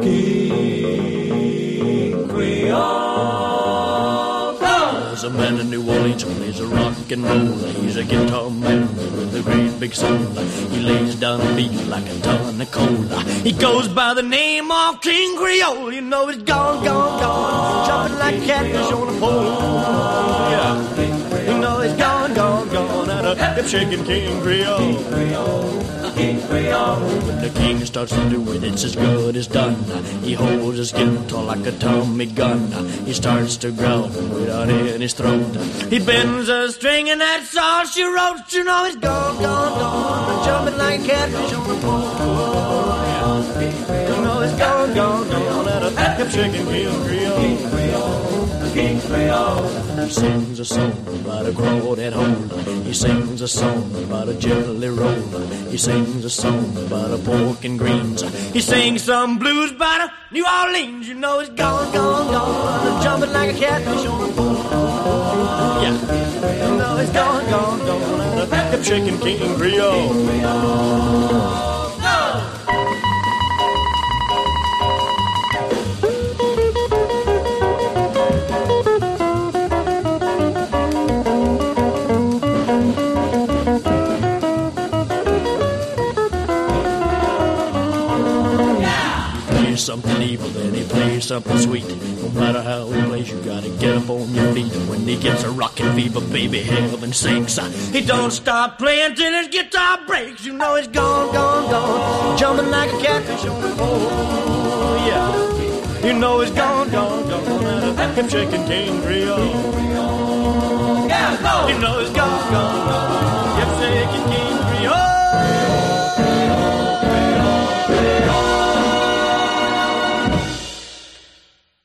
King Creole. There's a man in New Orleans who plays a rock and roll. He's a guitar man with a great big soul. He lays down a beat like a ton of cola. He goes by the name of King Creole. You know he's gone, gone, gone, jumping like catfish on a pole. Yeah. You know he's gone, gone, gone, and a hip shaking King Creole. King Creole, King Creole. The king starts to do it, it's as good as done. He holds his guitar like a Tommy gun. He starts to growl without in his throat. He bends a string and that's all she wrote. You know he's gone, gone, gone, jumping like catfish on the pole. You know he's gone, gone, gone, and a hip shaking King Creole. King. He sings a song about a crawdad hole. He sings a song about a jelly roll. He sings a song about a pork and greens. He sings some blues about a New Orleans. You know he's gone, gone, gone, jumping like a catfish on a pole. Yeah, you know he's gone, gone, gone, and a hip shaking King Creole. Plays something evil, then he plays something sweet. No matter how he plays, you gotta get up on your feet. When he gets a rockin' fever, baby, heaven sinks. Uh, he don't stop playing till his guitar breaks. You know he's gone, gone, gone, jumping like a catfish on the pole. Yeah, you know he's gone, gone, gone, hip shaking King Creole.